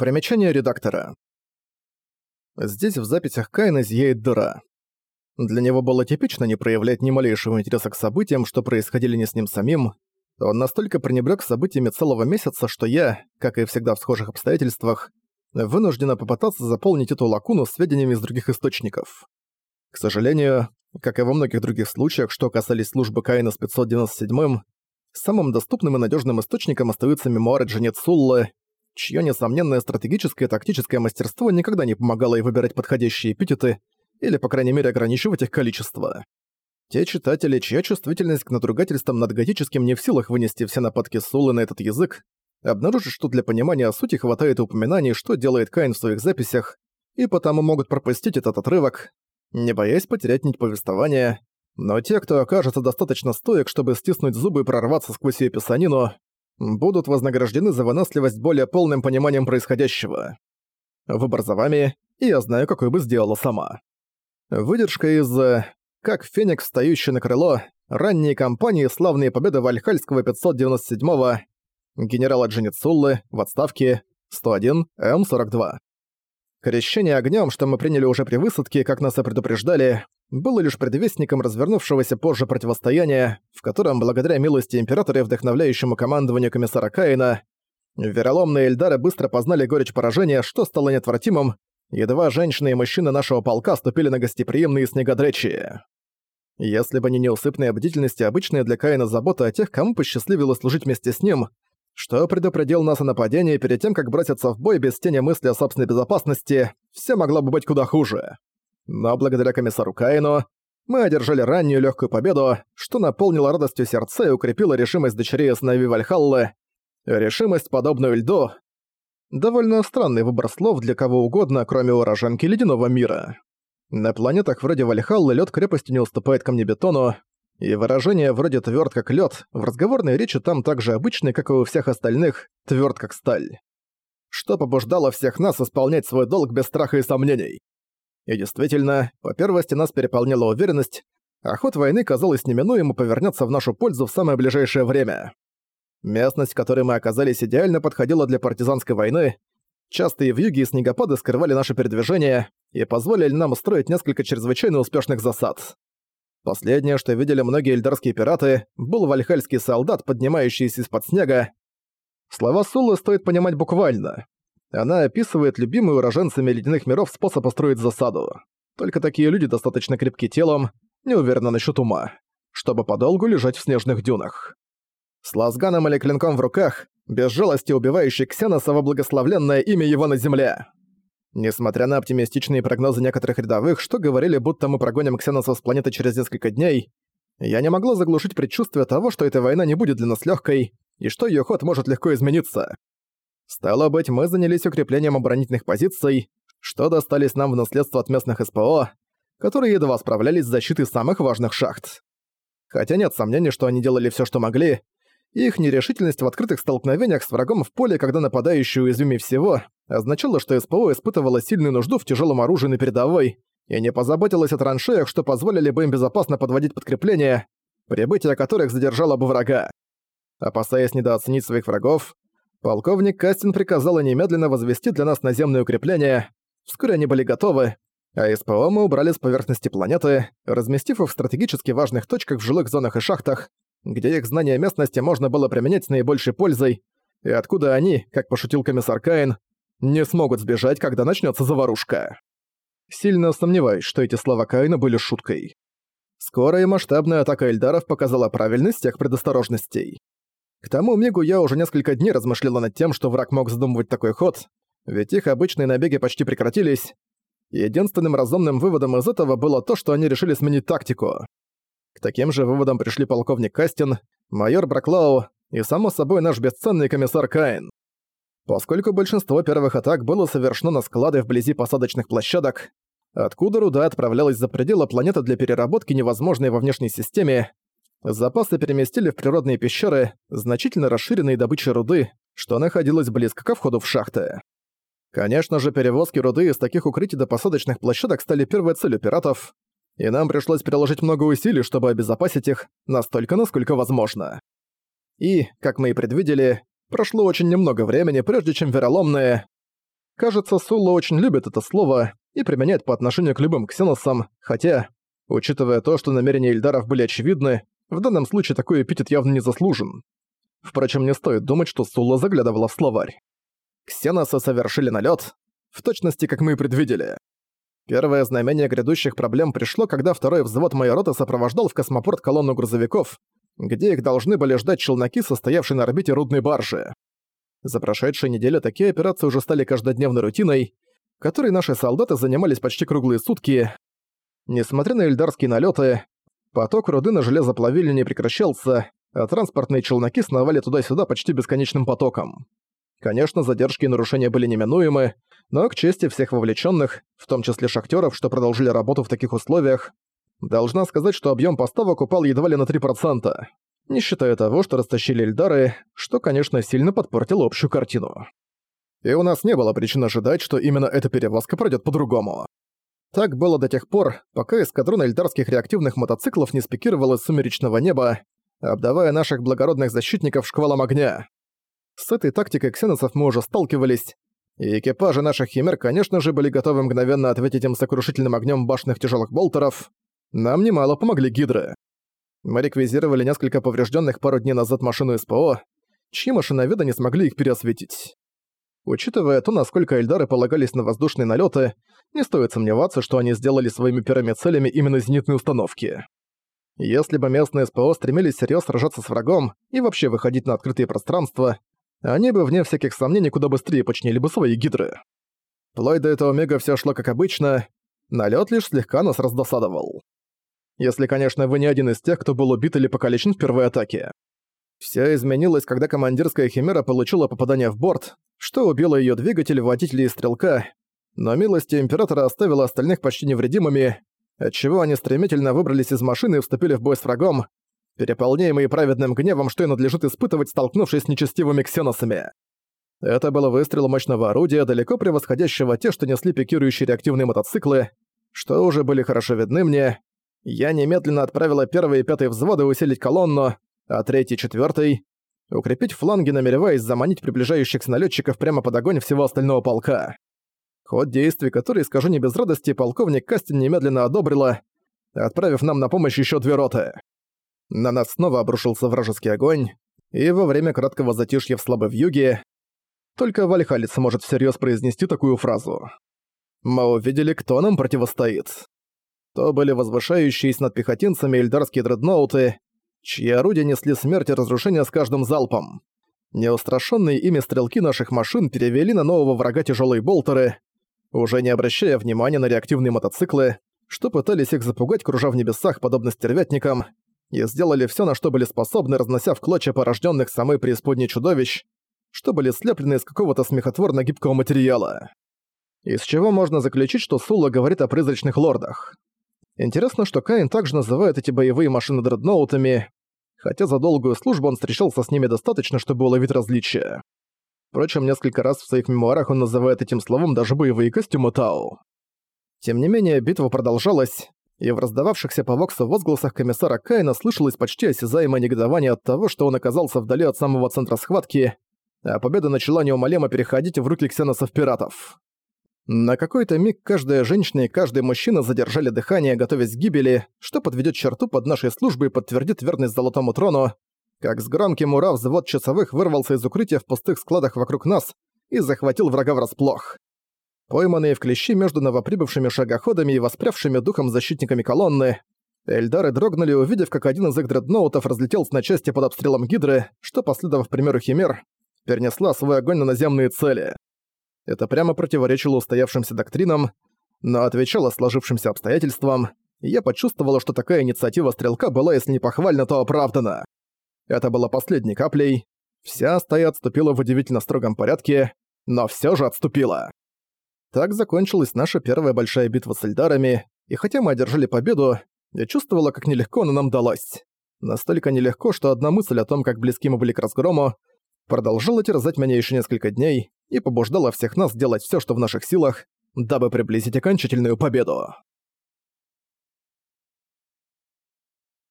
Примечание редактора. Здесь в записях Кайна зияет дыра. Для него было типично не проявлять ни малейшего интереса к событиям, что происходили не с ним самим. Он настолько пренебрёг событиями целого месяца, что я, как и всегда в схожих обстоятельствах, вынуждена попытаться заполнить эту лакуну сведениями из других источников. К сожалению, как и во многих других случаях, что касались службы Каина с 597-м, самым доступным и надежным источником остаются мемуары Джанет Суллы, чье несомненное стратегическое и тактическое мастерство никогда не помогало ей выбирать подходящие эпитеты или, по крайней мере, ограничивать их количество. Те читатели, чья чувствительность к надругательствам над готическим не в силах вынести все нападки Сулы на этот язык, обнаружат, что для понимания сути хватает упоминаний, что делает Каин в своих записях, и потому могут пропустить этот отрывок, не боясь потерять нить повествования, но те, кто окажется достаточно стоек, чтобы стиснуть зубы и прорваться сквозь ее писанину, будут вознаграждены за выносливость более полным пониманием происходящего. Выбор за вами, и я знаю, какой бы сделала сама. Выдержка из «Как Феникс, встающий на крыло», ранние кампании «Славные победы Вальхальского 597-го», генерала Дженицуллы в отставке 101 М42. Крещение огнем, что мы приняли уже при высадке, как нас и предупреждали, было лишь предвестником развернувшегося позже противостояния, в котором, благодаря милости Императора и вдохновляющему командованию комиссара Каина, вероломные Эльдары быстро познали горечь поражения, что стало неотвратимым, едва женщины и мужчины нашего полка ступили на гостеприимные снегодречи. Если бы не неусыпная бдительность и обычная для Каина забота о тех, кому посчастливилось служить вместе с ним, что предупредил нас о нападении перед тем, как броситься в бой без тени мысли о собственной безопасности, все могло бы быть куда хуже. Но благодаря комиссару Каину мы одержали раннюю легкую победу, что наполнило радостью сердца и укрепило решимость дочерей сыновей Вальхаллы. Решимость, подобную льду. Довольно странный выбор слов для кого угодно, кроме уроженки ледяного мира. На планетах вроде Вальхаллы лед крепостью не уступает камнебетону, и выражение вроде тверд как лед в разговорной речи там так же обычное, как и у всех остальных, тверд как сталь. Что побуждало всех нас исполнять свой долг без страха и сомнений. И действительно, по первости нас переполняла уверенность, а ход войны, казалось, неминуемо повернется в нашу пользу в самое ближайшее время. Местность, в которой мы оказались, идеально подходила для партизанской войны. Частые вьюги и снегопады скрывали наше передвижение и позволили нам устроить несколько чрезвычайно успешных засад. Последнее, что видели многие эльдарские пираты, был вальхальский солдат, поднимающийся из-под снега. Слова Сулы стоит понимать буквально. Она описывает любимый уроженцами ледяных миров способ построить засаду. Только такие люди достаточно крепки телом, не уверены насчет ума, чтобы подолгу лежать в снежных дюнах. С лазганом или клинком в руках, без жалости убивающий Ксеноса во благословленное имя его на земле. Несмотря на оптимистичные прогнозы некоторых рядовых, что говорили, будто мы прогоним Ксеноса с планеты через несколько дней, я не могла заглушить предчувствие того, что эта война не будет для нас легкой и что ее ход может легко измениться. Стало быть, мы занялись укреплением оборонительных позиций, что достались нам в наследство от местных СПО, которые едва справлялись с защитой самых важных шахт. Хотя нет сомнений, что они делали все, что могли, их нерешительность в открытых столкновениях с врагом в поле, когда нападающий уязвимее всего, означала, что СПО испытывала сильную нужду в тяжелом оружии на передовой и не позаботилась о траншеях, что позволили бы им безопасно подводить подкрепления, прибытие которых задержало бы врага. Опасаясь недооценить своих врагов, Полковник Кастин приказал немедленно возвести для нас наземные укрепления. Вскоре они были готовы, а СПО мы убрали с поверхности планеты, разместив их в стратегически важных точках в жилых зонах и шахтах, где их знание местности можно было применять с наибольшей пользой, и откуда они, как пошутил комиссар Каин, не смогут сбежать, когда начнется заварушка. Сильно сомневаюсь, что эти слова Каина были шуткой. Скорая и масштабная атака Эльдаров показала правильность тех предосторожностей. К тому мигу я уже несколько дней размышляла над тем, что враг мог задумывать такой ход, ведь их обычные набеги почти прекратились. Единственным разумным выводом из этого было то, что они решили сменить тактику. К таким же выводам пришли полковник Кастин, майор Браклау и, само собой, наш бесценный комиссар Каин. Поскольку большинство первых атак было совершено на склады вблизи посадочных площадок, откуда руда отправлялась за пределы планеты для переработки невозможной во внешней системе, Запасы переместили в природные пещеры, значительно расширенные добычей руды, что находилось близко ко входу в шахты. Конечно же, перевозки руды из таких укрытий до посадочных площадок стали первой целью пиратов, и нам пришлось приложить много усилий, чтобы обезопасить их настолько, насколько возможно. И, как мы и предвидели, прошло очень немного времени, прежде чем вероломные... Кажется, Сулла очень любит это слово и применяет по отношению к любым ксеносам, хотя, учитывая то, что намерения Ильдаров были очевидны, в данном случае такой эпитет явно не заслужен. Впрочем, не стоит думать, что Сулла заглядывала в словарь. Ксеносы совершили налет, в точности, как мы и предвидели. Первое знамение грядущих проблем пришло, когда второй взвод моей роты сопровождал в космопорт колонну грузовиков, где их должны были ждать челноки, состоявшие на орбите рудной баржи. За прошедшие недели такие операции уже стали каждодневной рутиной, которой наши солдаты занимались почти круглые сутки. Несмотря на эльдарские налеты, поток руды на железоплавильне не прекращался, а транспортные челноки сновали туда-сюда почти бесконечным потоком. Конечно, задержки и нарушения были неминуемы, но к чести всех вовлеченных, в том числе шахтеров, что продолжили работу в таких условиях, должна сказать, что объем поставок упал едва ли на 3%, не считая того, что растащили Эльдары, что, конечно, сильно подпортило общую картину. И у нас не было причин ожидать, что именно эта перевозка пройдет по-другому. Так было до тех пор, пока эскадрон эльдарских реактивных мотоциклов не спикировал из сумеречного неба, обдавая наших благородных защитников шквалом огня. С этой тактикой ксеносов мы уже сталкивались, и экипажи наших химер, конечно же, были готовы мгновенно ответить им сокрушительным огнем башенных тяжелых болтеров. Нам немало помогли гидры. Мы реквизировали несколько поврежденных пару дней назад машину СПО, чьи машиноведы не смогли их переосветить. Учитывая то, насколько Эльдары полагались на воздушные налеты, не стоит сомневаться, что они сделали своими первыми целями именно зенитные установки. Если бы местные СПО стремились серьезно сражаться с врагом и вообще выходить на открытые пространства, они бы, вне всяких сомнений, куда быстрее починили бы свои гидры. Вплоть до этого Омега все шло как обычно, налет лишь слегка нас раздосадовал. Если, конечно, вы не один из тех, кто был убит или покалечен в первой атаке. Все изменилось, когда командирская химера получила попадание в борт, что убило ее двигатель, водителя и стрелка, но милость Императора оставила остальных почти невредимыми, отчего они стремительно выбрались из машины и вступили в бой с врагом, переполняемые праведным гневом, что и надлежит испытывать, столкнувшись с нечестивыми ксеносами. Это был выстрел мощного орудия, далеко превосходящего те, что несли пикирующие реактивные мотоциклы, что уже были хорошо видны мне. Я немедленно отправила первый и пятый взводы усилить колонну, а третий и четвертый — укрепить фланги, намереваясь заманить приближающихся налетчиков прямо под огонь всего остального полка. Ход действий, который, скажу не без радости, полковник Кастин немедленно одобрила, отправив нам на помощь еще две роты. На нас снова обрушился вражеский огонь, и во время краткого затишья в слабой вьюге только Вальхалец может всерьез произнести такую фразу. Мы увидели, кто нам противостоит. То были возвышающиеся над пехотинцами эльдарские дредноуты, чьи орудия несли смерть и разрушение с каждым залпом. Неустрашенные ими стрелки наших машин перевели на нового врага тяжелые болтеры, уже не обращая внимания на реактивные мотоциклы, что пытались их запугать, кружа в небесах, подобно стервятникам, и сделали все, на что были способны, разнося в клочья порожденных самой преисподней чудовищ, что были слеплены из какого-то смехотворно гибкого материала. Из чего можно заключить, что Сула говорит о призрачных лордах. Интересно, что Каин также называет эти боевые машины дредноутами, хотя за долгую службу он встречался с ними достаточно, чтобы уловить различия. Впрочем, несколько раз в своих мемуарах он называет этим словом даже боевые костюмы Тау. Тем не менее, битва продолжалась, и в раздававшихся по Воксу возгласах комиссара Кайна слышалось почти осязаемое негодование от того, что он оказался вдали от самого центра схватки, а победа начала неумолимо переходить в руки ксеносов-пиратов. На какой-то миг каждая женщина и каждый мужчина задержали дыхание, готовясь к гибели, что подведет черту под нашей службой и подтвердит верность Золотому Трону, как с громким ура взвод часовых вырвался из укрытия в пустых складах вокруг нас и захватил врага врасплох. Пойманные в клещи между новоприбывшими шагоходами и воспрявшими духом защитниками колонны, Эльдары дрогнули, увидев, как один из их дредноутов разлетелся на части под обстрелом Гидры, что, последовав примеру Химер, перенесла свой огонь на наземные цели. Это прямо противоречило устоявшимся доктринам, но отвечало сложившимся обстоятельствам, и я почувствовала, что такая инициатива стрелка была, если не похвальна, то оправдана. Это было последней каплей. Вся стая отступила в удивительно строгом порядке, но все же отступила. Так закончилась наша первая большая битва с Эльдарами, и хотя мы одержали победу, я чувствовала, как нелегко она нам далась. Настолько нелегко, что одна мысль о том, как близки мы были к разгрому, продолжала терзать меня еще несколько дней и побуждала всех нас делать все, что в наших силах, дабы приблизить окончательную победу.